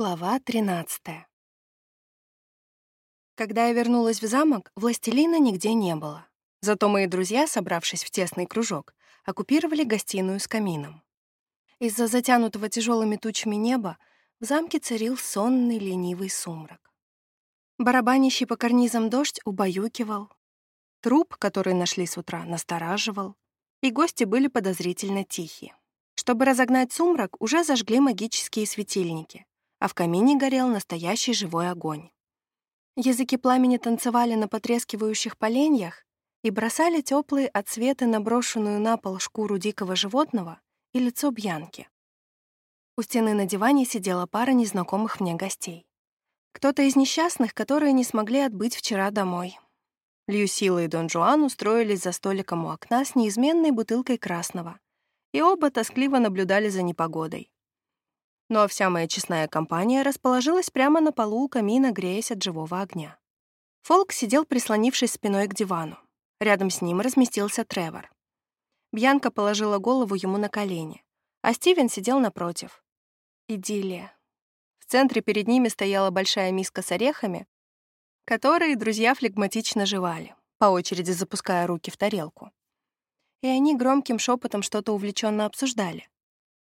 Глава 13 Когда я вернулась в замок, властелина нигде не было. Зато мои друзья, собравшись в тесный кружок, оккупировали гостиную с камином. Из-за затянутого тяжелыми тучами неба в замке царил сонный ленивый сумрак. Барабанящий по карнизам дождь убаюкивал. Труп, который нашли с утра, настораживал. И гости были подозрительно тихие. Чтобы разогнать сумрак, уже зажгли магические светильники — а в камине горел настоящий живой огонь. Языки пламени танцевали на потрескивающих поленьях и бросали теплые отсветы на брошенную на пол шкуру дикого животного и лицо Бьянки. У стены на диване сидела пара незнакомых мне гостей. Кто-то из несчастных, которые не смогли отбыть вчера домой. Льюсила и Дон Жуан устроились за столиком у окна с неизменной бутылкой красного, и оба тоскливо наблюдали за непогодой. А вся моя честная компания расположилась прямо на полу у камина, греясь от живого огня. Фолк сидел, прислонившись спиной к дивану. Рядом с ним разместился Тревор. Бьянка положила голову ему на колени, а Стивен сидел напротив. Идиллия. В центре перед ними стояла большая миска с орехами, которые друзья флегматично жевали, по очереди запуская руки в тарелку. И они громким шепотом что-то увлеченно обсуждали.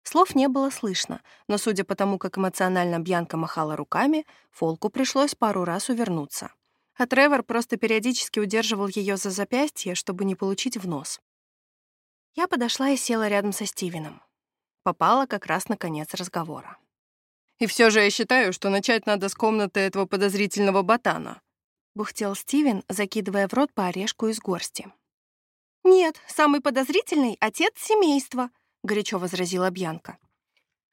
Слов не было слышно, но судя по тому, как эмоционально Бьянка махала руками, Фолку пришлось пару раз увернуться. А Тревор просто периодически удерживал ее за запястье, чтобы не получить в нос. Я подошла и села рядом со Стивеном. Попала как раз на конец разговора. «И все же я считаю, что начать надо с комнаты этого подозрительного ботана», — бухтел Стивен, закидывая в рот по орешку из горсти. «Нет, самый подозрительный — отец семейства», — горячо возразила Бьянка.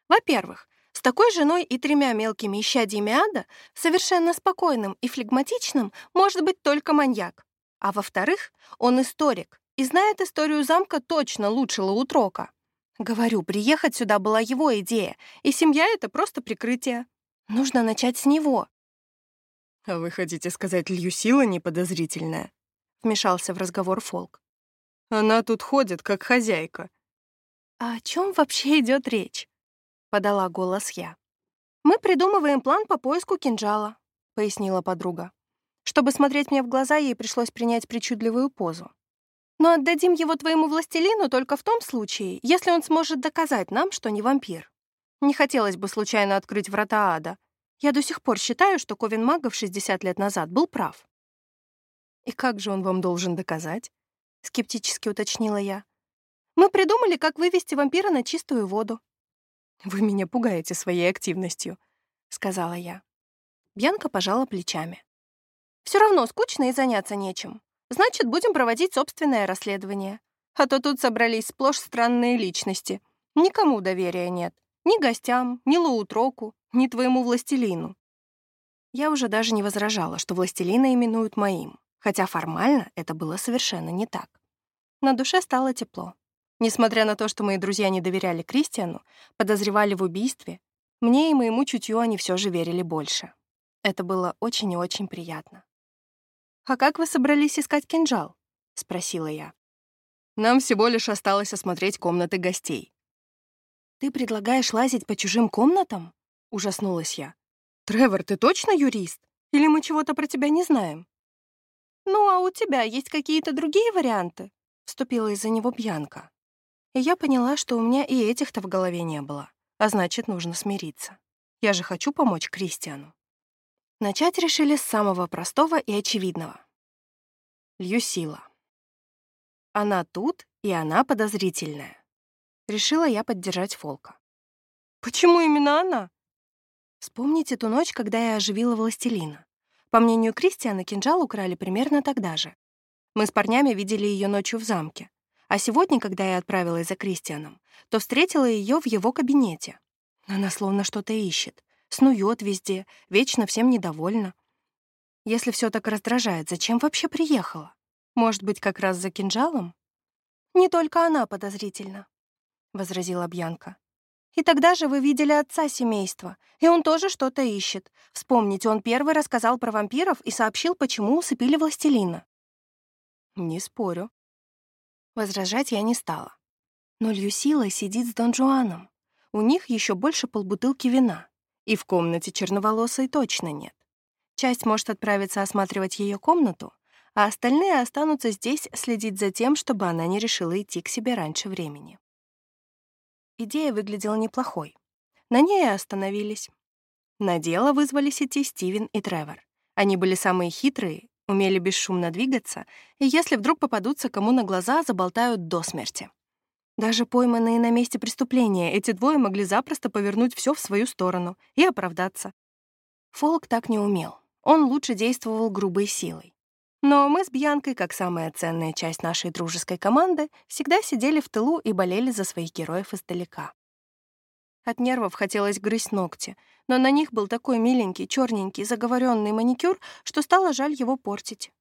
«Во-первых, с такой женой и тремя мелкими исчадьями ада совершенно спокойным и флегматичным может быть только маньяк. А во-вторых, он историк и знает историю замка точно лучше Лаутрока. Говорю, приехать сюда была его идея, и семья — это просто прикрытие. Нужно начать с него». «А вы хотите сказать, Льюсила неподозрительная?» — вмешался в разговор Фолк. «Она тут ходит, как хозяйка, «А о чем вообще идет речь?» — подала голос я. «Мы придумываем план по поиску кинжала», — пояснила подруга. Чтобы смотреть мне в глаза, ей пришлось принять причудливую позу. «Но отдадим его твоему властелину только в том случае, если он сможет доказать нам, что не вампир. Не хотелось бы случайно открыть врата ада. Я до сих пор считаю, что Ковен Магов 60 лет назад был прав». «И как же он вам должен доказать?» — скептически уточнила я. Мы придумали, как вывести вампира на чистую воду». «Вы меня пугаете своей активностью», — сказала я. Бьянка пожала плечами. Все равно скучно и заняться нечем. Значит, будем проводить собственное расследование. А то тут собрались сплошь странные личности. Никому доверия нет. Ни гостям, ни Лаутроку, ни твоему властелину». Я уже даже не возражала, что властелина именуют моим, хотя формально это было совершенно не так. На душе стало тепло. Несмотря на то, что мои друзья не доверяли Кристиану, подозревали в убийстве, мне и моему чутью они все же верили больше. Это было очень и очень приятно. «А как вы собрались искать кинжал?» — спросила я. «Нам всего лишь осталось осмотреть комнаты гостей». «Ты предлагаешь лазить по чужим комнатам?» — ужаснулась я. «Тревор, ты точно юрист? Или мы чего-то про тебя не знаем?» «Ну, а у тебя есть какие-то другие варианты?» — вступила из-за него Бьянка. И я поняла, что у меня и этих-то в голове не было, а значит, нужно смириться. Я же хочу помочь Кристиану. Начать решили с самого простого и очевидного. Льюсила. Она тут, и она подозрительная. Решила я поддержать Фолка. «Почему именно она?» Вспомните ту ночь, когда я оживила властелина. По мнению Кристиана, кинжал украли примерно тогда же. Мы с парнями видели ее ночью в замке. А сегодня, когда я отправилась за Кристианом, то встретила ее в его кабинете. Она словно что-то ищет, снует везде, вечно всем недовольна. Если все так раздражает, зачем вообще приехала? Может быть, как раз за кинжалом? Не только она подозрительна, — возразила Бьянка. И тогда же вы видели отца семейства, и он тоже что-то ищет. Вспомните, он первый рассказал про вампиров и сообщил, почему усыпили властелина. Не спорю, Возражать я не стала. Но Льюсила сидит с Дон Жуаном. У них еще больше полбутылки вина. И в комнате черноволосой точно нет. Часть может отправиться осматривать ее комнату, а остальные останутся здесь следить за тем, чтобы она не решила идти к себе раньше времени. Идея выглядела неплохой. На ней и остановились. На дело вызвались идти Стивен и Тревор. Они были самые хитрые, умели бесшумно двигаться, и если вдруг попадутся кому на глаза, заболтают до смерти. Даже пойманные на месте преступления, эти двое могли запросто повернуть все в свою сторону и оправдаться. Фолк так не умел. Он лучше действовал грубой силой. Но мы с Бьянкой, как самая ценная часть нашей дружеской команды, всегда сидели в тылу и болели за своих героев издалека. От нервов хотелось грызть ногти, но на них был такой миленький, черненький, заговоренный маникюр, что стало жаль его портить.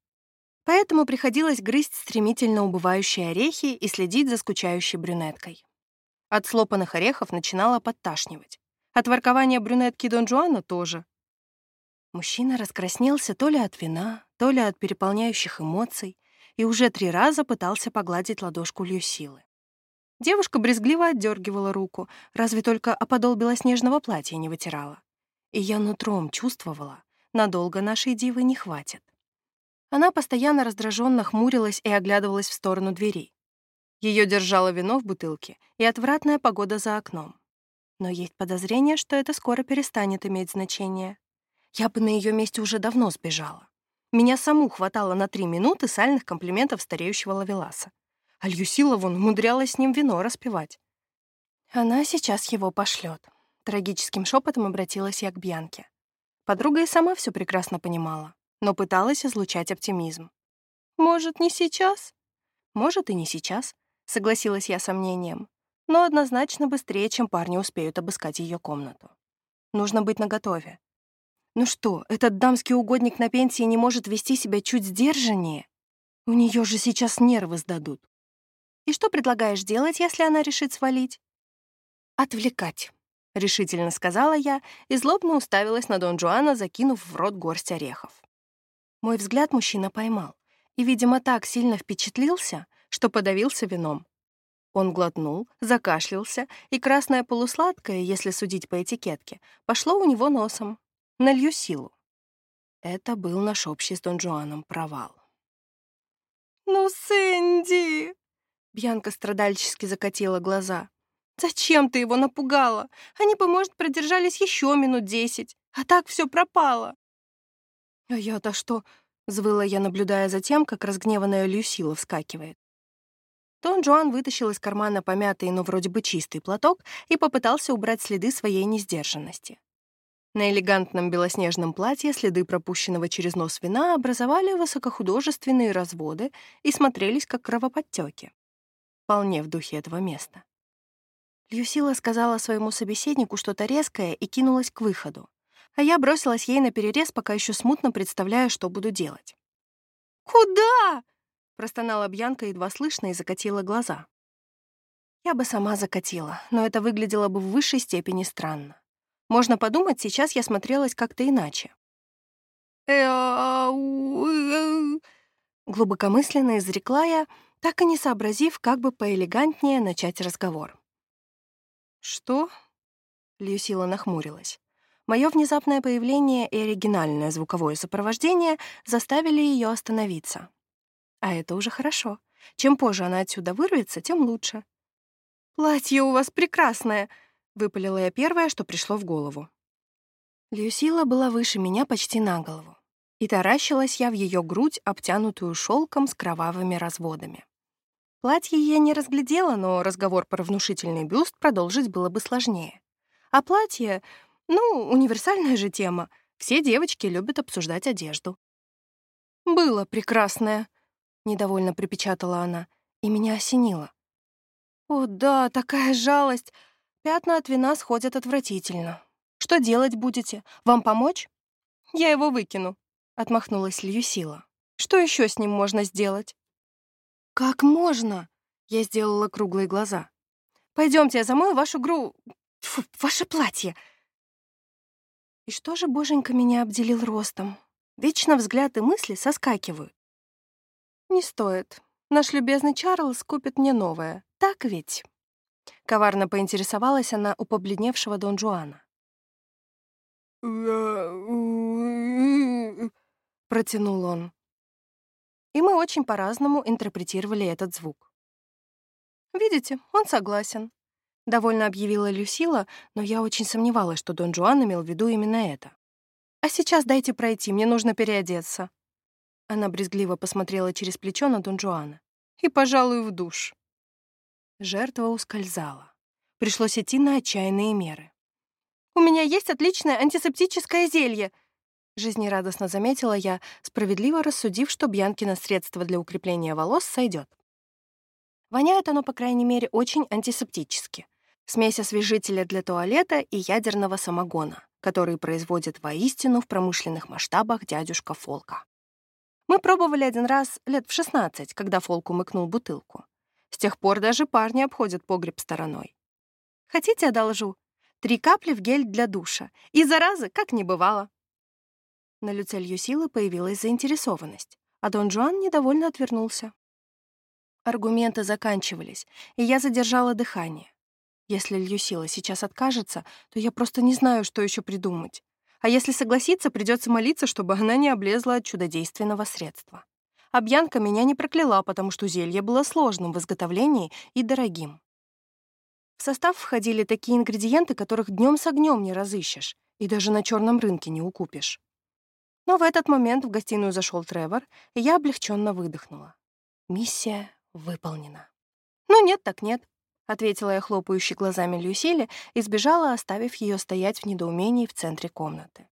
Поэтому приходилось грызть стремительно убывающие орехи и следить за скучающей брюнеткой. От слопанных орехов начинало подташнивать. От воркования брюнетки Дон Жуана тоже. Мужчина раскраснелся то ли от вина, то ли от переполняющих эмоций, и уже три раза пытался погладить ладошку Люсилы. Девушка брезгливо отдергивала руку, разве только о подол белоснежного платья не вытирала. И я нутром чувствовала, надолго нашей дивы не хватит. Она постоянно раздраженно хмурилась и оглядывалась в сторону дверей. Ее держало вино в бутылке и отвратная погода за окном. Но есть подозрение, что это скоро перестанет иметь значение. Я бы на ее месте уже давно сбежала. Меня саму хватало на три минуты сальных комплиментов стареющего Лавеласа. А Льюсила вон умудрялась с ним вино распивать. Она сейчас его пошлет. Трагическим шепотом обратилась я к Бьянке. Подруга и сама все прекрасно понимала, но пыталась излучать оптимизм. «Может, не сейчас?» «Может, и не сейчас», — согласилась я сомнением, но однозначно быстрее, чем парни успеют обыскать ее комнату. Нужно быть наготове. Ну что, этот дамский угодник на пенсии не может вести себя чуть сдержаннее? У нее же сейчас нервы сдадут. И что предлагаешь делать, если она решит свалить? Отвлекать, — решительно сказала я и злобно уставилась на Дон Жуана, закинув в рот горсть орехов. Мой взгляд мужчина поймал и, видимо, так сильно впечатлился, что подавился вином. Он глотнул, закашлялся, и красное полусладкое, если судить по этикетке, пошло у него носом, налью силу. Это был наш общий с Дон Жуаном провал. «Ну, Сэнди!» Бьянка страдальчески закатила глаза. «Зачем ты его напугала? Они бы, может, продержались еще минут десять, а так все пропало». «А я-то что?» — взвыла я, наблюдая за тем, как разгневанная Люсила вскакивает. Дон Жуан вытащил из кармана помятый, но вроде бы чистый платок и попытался убрать следы своей несдержанности. На элегантном белоснежном платье следы пропущенного через нос вина образовали высокохудожественные разводы и смотрелись как кровоподтеки. Вполне в духе этого места. Люсила сказала своему собеседнику что-то резкое и кинулась к выходу, а я бросилась ей на перерез, пока еще смутно представляю, что буду делать. «Куда?» — простонала Бьянка едва слышно и закатила глаза. Я бы сама закатила, но это выглядело бы в высшей степени странно. Можно подумать, сейчас я смотрелась как-то иначе. Глубокомысленно изрекла я, так и не сообразив, как бы поэлегантнее начать разговор. «Что?» — Люсила нахмурилась. Мое внезапное появление и оригинальное звуковое сопровождение заставили ее остановиться. А это уже хорошо. Чем позже она отсюда вырвется, тем лучше. «Платье у вас прекрасное!» Выпалила я первое, что пришло в голову. Люсила была выше меня почти на голову, и таращилась я в ее грудь, обтянутую шелком с кровавыми разводами. Платье я не разглядела, но разговор про внушительный бюст продолжить было бы сложнее. А платье, ну, универсальная же тема. Все девочки любят обсуждать одежду. «Было прекрасное», — недовольно припечатала она, и меня осенило. «О, да, такая жалость. Пятна от вина сходят отвратительно. Что делать будете? Вам помочь? Я его выкину, отмахнулась Льюсила. Что еще с ним можно сделать? Как можно? Я сделала круглые глаза. Пойдемте, я замою вашу гру... Фу, ваше платье. И что же боженька меня обделил ростом? Вечно взгляд и мысли соскакивают. Не стоит. Наш любезный Чарльз купит мне новое. Так ведь? Коварно поинтересовалась она у побледневшего Дон Жуана. протянул он. И мы очень по-разному интерпретировали этот звук. «Видите, он согласен», — довольно объявила Люсила, но я очень сомневалась, что Дон Жуан имел в виду именно это. «А сейчас дайте пройти, мне нужно переодеться». Она брезгливо посмотрела через плечо на Дон Жуана. «И, пожалуй, в душ». Жертва ускользала. Пришлось идти на отчаянные меры. «У меня есть отличное антисептическое зелье», — жизнерадостно заметила я, справедливо рассудив, что Бьянкино средство для укрепления волос сойдет. Воняет оно, по крайней мере, очень антисептически. Смесь освежителя для туалета и ядерного самогона, который производит воистину в промышленных масштабах дядюшка Фолка. Мы пробовали один раз лет в 16, когда Фолк умыкнул бутылку. С тех пор даже парни обходят погреб стороной. Хотите, одолжу? Три капли в гель для душа. И заразы, как не бывало. На лице Льюсилы появилась заинтересованность, а Дон Жуан недовольно отвернулся. Аргументы заканчивались, и я задержала дыхание. Если Льюсила сейчас откажется, то я просто не знаю, что еще придумать. А если согласится, придется молиться, чтобы она не облезла от чудодейственного средства. А Бьянка меня не прокляла, потому что зелье было сложным в изготовлении и дорогим. В состав входили такие ингредиенты, которых днем с огнем не разыщешь и даже на черном рынке не укупишь. Но в этот момент в гостиную зашел Тревор, и я облегченно выдохнула. Миссия выполнена. «Ну нет, так нет», — ответила я хлопающей глазами Люсиле и сбежала, оставив ее стоять в недоумении в центре комнаты.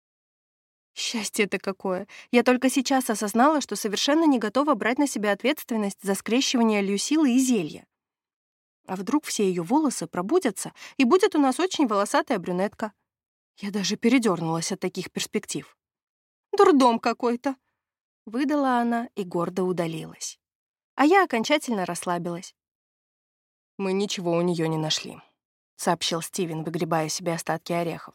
Счастье-то какое! Я только сейчас осознала, что совершенно не готова брать на себя ответственность за скрещивание Люсилы и зелья. А вдруг все ее волосы пробудятся, и будет у нас очень волосатая брюнетка? Я даже передернулась от таких перспектив. «Дурдом какой-то!» — выдала она и гордо удалилась. А я окончательно расслабилась. «Мы ничего у нее не нашли», — сообщил Стивен, выгребая себе остатки орехов.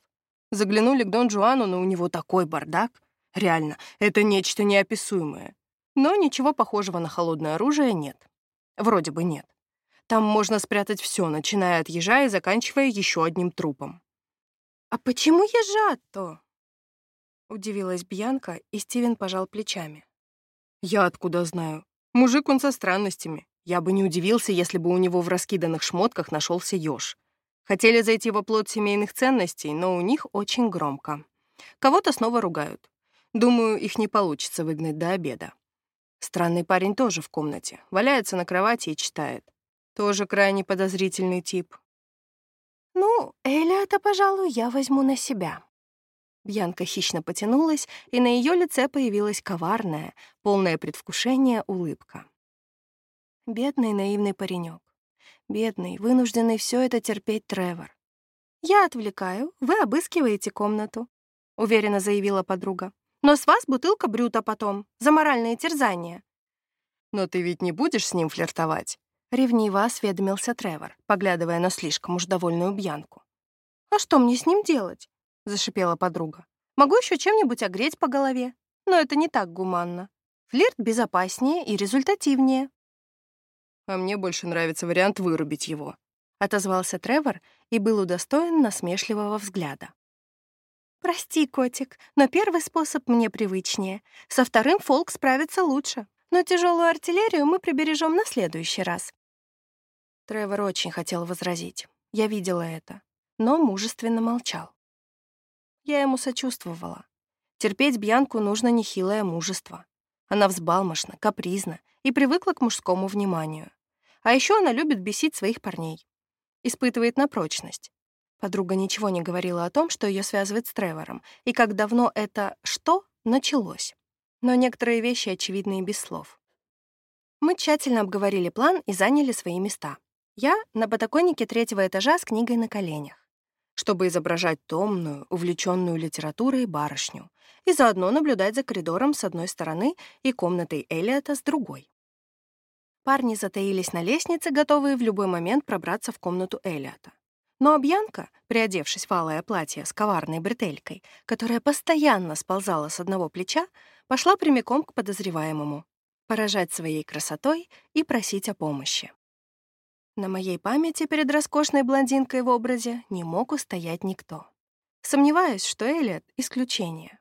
Заглянули к Дон Жуану, но у него такой бардак. Реально, это нечто неописуемое. Но ничего похожего на холодное оружие нет. Вроде бы нет. Там можно спрятать все, начиная от ежа и заканчивая еще одним трупом. «А почему ежа-то?» Удивилась Бьянка, и Стивен пожал плечами. «Я откуда знаю? Мужик он со странностями. Я бы не удивился, если бы у него в раскиданных шмотках нашелся еж. Хотели зайти в оплот семейных ценностей, но у них очень громко. Кого-то снова ругают. Думаю, их не получится выгнать до обеда. Странный парень тоже в комнате. Валяется на кровати и читает. Тоже крайне подозрительный тип. «Ну, Эля-то, пожалуй, я возьму на себя». Бьянка хищно потянулась, и на ее лице появилась коварная, полное предвкушение улыбка. Бедный наивный паренек. Бедный, вынужденный все это терпеть Тревор. «Я отвлекаю, вы обыскиваете комнату», — уверенно заявила подруга. «Но с вас бутылка брюта потом, за моральные терзания». «Но ты ведь не будешь с ним флиртовать?» — ревниво осведомился Тревор, поглядывая на слишком уж довольную Бьянку. «А что мне с ним делать?» — зашипела подруга. «Могу еще чем-нибудь огреть по голове, но это не так гуманно. Флирт безопаснее и результативнее». «А мне больше нравится вариант вырубить его», — отозвался Тревор и был удостоен насмешливого взгляда. «Прости, котик, но первый способ мне привычнее. Со вторым Фолк справится лучше, но тяжелую артиллерию мы прибережем на следующий раз». Тревор очень хотел возразить. Я видела это, но мужественно молчал. Я ему сочувствовала. Терпеть Бьянку нужно нехилое мужество. Она взбалмошна, капризна и привыкла к мужскому вниманию. А еще она любит бесить своих парней. Испытывает на прочность. Подруга ничего не говорила о том, что ее связывает с Тревором, и как давно это «что» началось. Но некоторые вещи очевидны и без слов. Мы тщательно обговорили план и заняли свои места. Я на подоконнике третьего этажа с книгой на коленях, чтобы изображать томную, увлеченную литературой барышню и заодно наблюдать за коридором с одной стороны и комнатой Элиота с другой. Парни затаились на лестнице, готовые в любой момент пробраться в комнату Элиота. Но Обьянка, приодевшись в алое платье с коварной бретелькой, которая постоянно сползала с одного плеча, пошла прямиком к подозреваемому, поражать своей красотой и просить о помощи. На моей памяти перед роскошной блондинкой в образе не мог устоять никто. Сомневаюсь, что Элliot — исключение.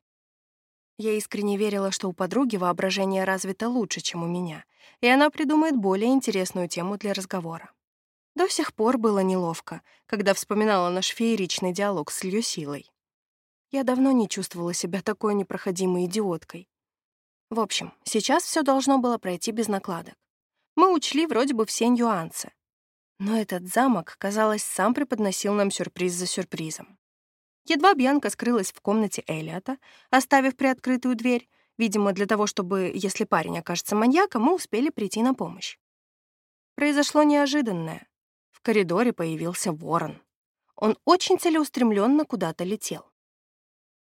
Я искренне верила, что у подруги воображение развито лучше, чем у меня, и она придумает более интересную тему для разговора. До сих пор было неловко, когда вспоминала наш фееричный диалог с Льюсилой. Я давно не чувствовала себя такой непроходимой идиоткой. В общем, сейчас все должно было пройти без накладок. Мы учли вроде бы все нюансы. Но этот замок, казалось, сам преподносил нам сюрприз за сюрпризом. Едва Бьянка скрылась в комнате Элиота, оставив приоткрытую дверь, видимо, для того, чтобы, если парень окажется маньяком, мы успели прийти на помощь. Произошло неожиданное. В коридоре появился ворон. Он очень целеустремленно куда-то летел.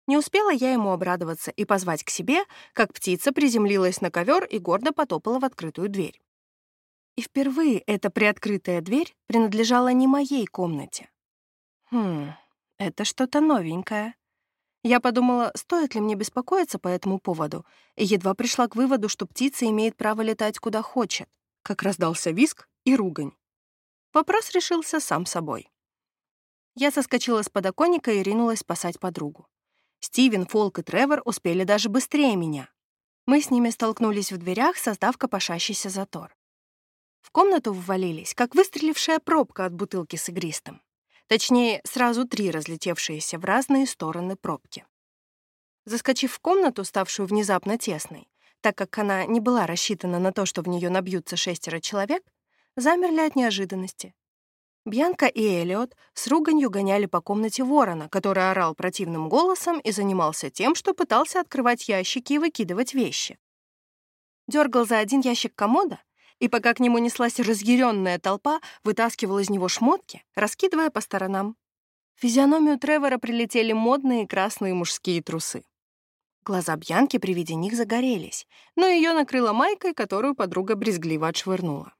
Не успела я ему обрадоваться и позвать к себе, как птица приземлилась на ковер и гордо потопала в открытую дверь. И впервые эта приоткрытая дверь принадлежала не моей комнате. Хм, это что-то новенькое. Я подумала, стоит ли мне беспокоиться по этому поводу, и едва пришла к выводу, что птица имеет право летать куда хочет, как раздался виск и ругань. Вопрос решился сам собой. Я соскочила с подоконника и ринулась спасать подругу. Стивен, Фолк и Тревор успели даже быстрее меня. Мы с ними столкнулись в дверях, создав копошащийся затор. В комнату ввалились, как выстрелившая пробка от бутылки с игристым. Точнее, сразу три разлетевшиеся в разные стороны пробки. Заскочив в комнату, ставшую внезапно тесной, так как она не была рассчитана на то, что в нее набьются шестеро человек, замерли от неожиданности. Бьянка и Элиот с руганью гоняли по комнате ворона, который орал противным голосом и занимался тем, что пытался открывать ящики и выкидывать вещи. Дергал за один ящик комода, и пока к нему неслась разъяренная толпа, вытаскивал из него шмотки, раскидывая по сторонам. В физиономию Тревора прилетели модные красные мужские трусы. Глаза Бьянки при виде них загорелись, но ее накрыла майкой, которую подруга брезгливо отшвырнула.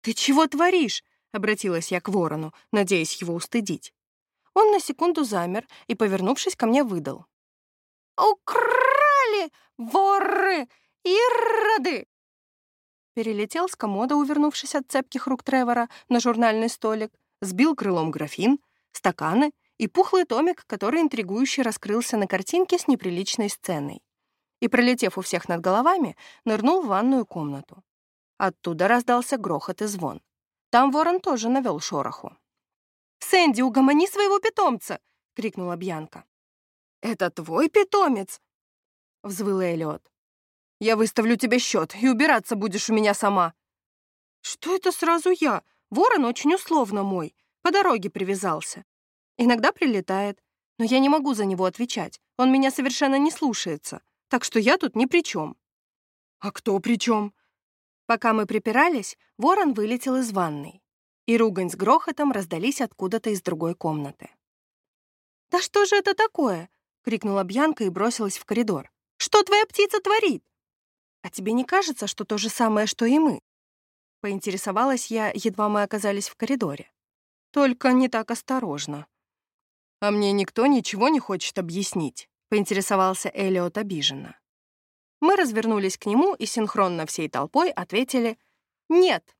«Ты чего творишь?» — обратилась я к ворону, надеясь его устыдить. Он на секунду замер и, повернувшись ко мне, выдал. «Украли! Воры! Ироды!» Перелетел с комода, увернувшись от цепких рук Тревора, на журнальный столик, сбил крылом графин, стаканы и пухлый томик, который интригующе раскрылся на картинке с неприличной сценой. И, пролетев у всех над головами, нырнул в ванную комнату. Оттуда раздался грохот и звон. Там ворон тоже навел шороху. «Сэнди, угомони своего питомца!» — крикнула Бьянка. «Это твой питомец?» — взвыл Эллиот. Я выставлю тебе счет, и убираться будешь у меня сама». «Что это сразу я? Ворон очень условно мой. По дороге привязался. Иногда прилетает, но я не могу за него отвечать. Он меня совершенно не слушается. Так что я тут ни при чем». «А кто при чем? Пока мы припирались, ворон вылетел из ванной. И ругань с грохотом раздались откуда-то из другой комнаты. «Да что же это такое?» — крикнула Бьянка и бросилась в коридор. «Что твоя птица творит?» «А тебе не кажется, что то же самое, что и мы?» Поинтересовалась я, едва мы оказались в коридоре. Только не так осторожно. «А мне никто ничего не хочет объяснить», — поинтересовался Элиот обиженно. Мы развернулись к нему и синхронно всей толпой ответили «Нет».